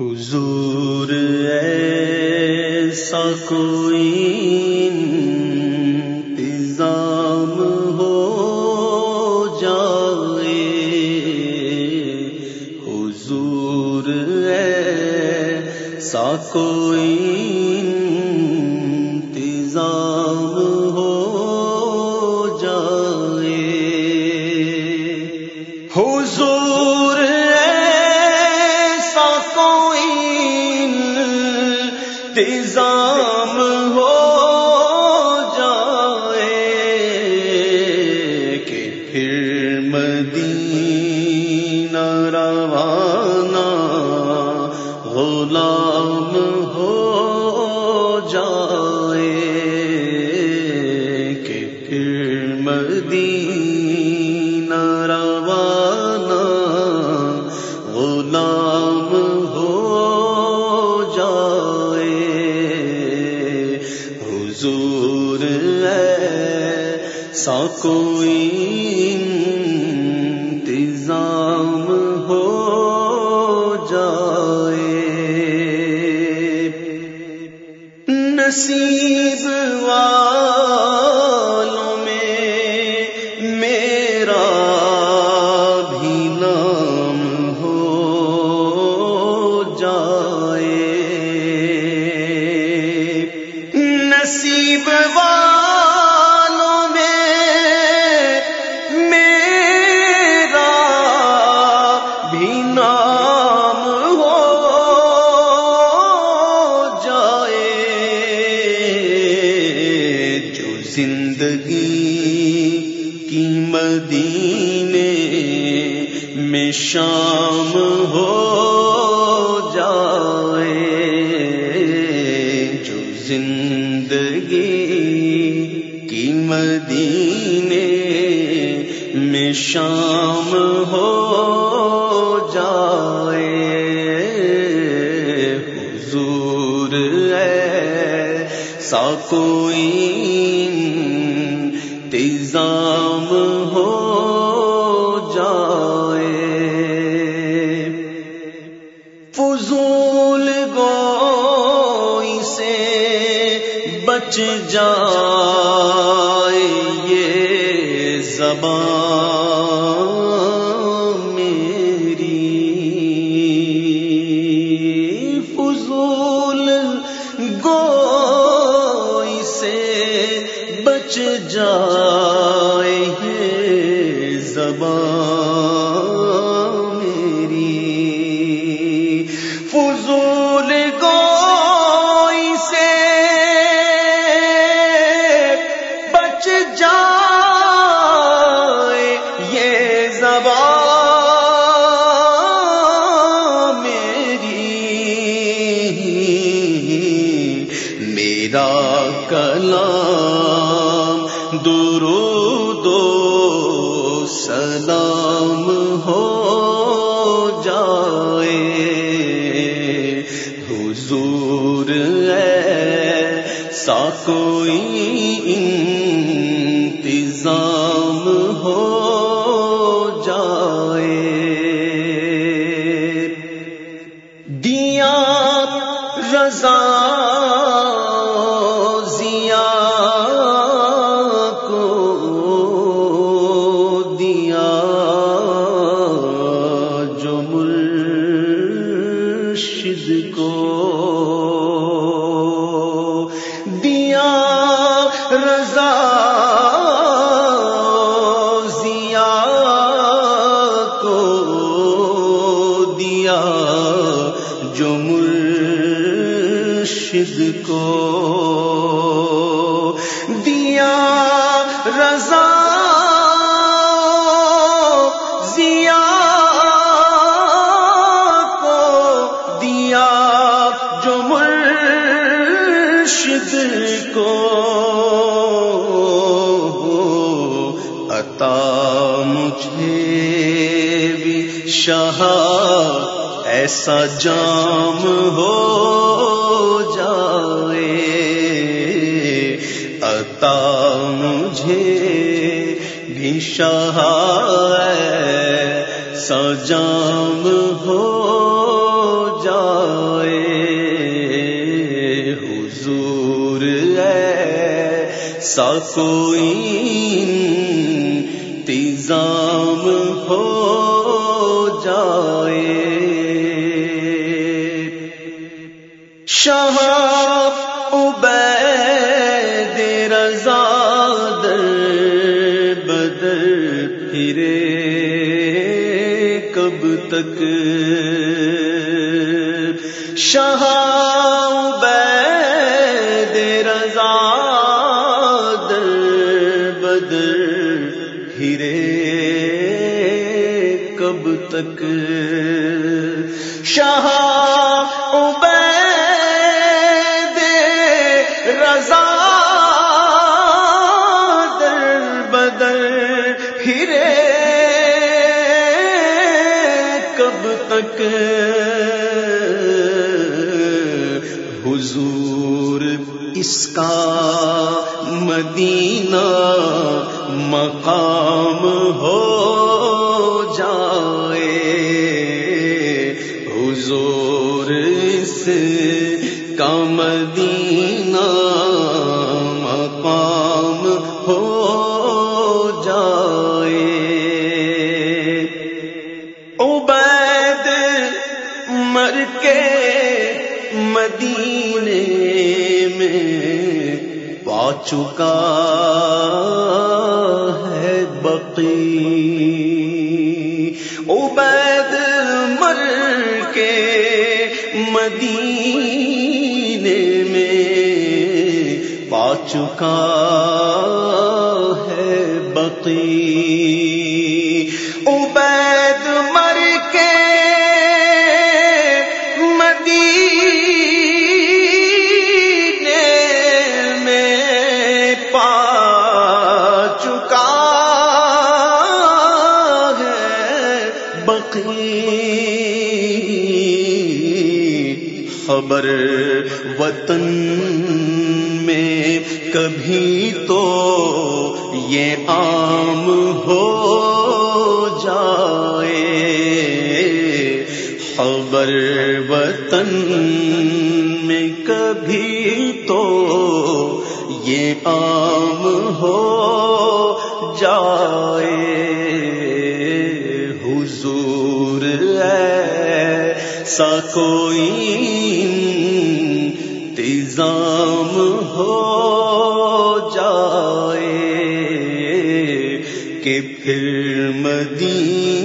حضور ایسا کوئی انتظام ہو جائے۔ حضور ایسا کوئی انتظام ہو جائے کہ پھر مدینہ روانہ غلام ہو جائے ایسا کوئی انتظام ہو جائے۔ نصیب والوں زندگی کی مدینے میں شام ہو جائے، جو زندگی کی مدینے میں شام ہو جائے۔ ایسا کوئی انتظام ہو جائے۔ فضول گوئی سے بچ جائے یہ زبان۔ بچ جائے ہے زبان میری۔ فضول گوئی سے بچ جائے درود و سلام ہو جائے۔ حضور ہے سا کوئی انتظام۔ کو ہوتا مجھے بھی شاہ ایسا جام ہو جائے، عطا مجھے بھی شاہ سجام ہو حضور سا کوئی انتظام ہو جائے۔ شاہ عبید رضا در بدر پھرے۔ کب تک؟ شاہ عبید کب تک۔ شاہ عبید رضا در بدر پھرے کب تک۔ حضور اس کا مدینہ مقام ہو۔ کا مدینہ مقام ہو جائے۔ عبید مر کے مدینے میں پا چکا ہے بقی۔ مدینے میں پا چکا ہے بقی خبر وطن میں کبھی تو یہ عام ہو جائے۔ خبر وطن میں کبھی تو یہ عام ہو جائے۔ ایسا کوئی انتظام ہو جائے کہ پھر مدینہ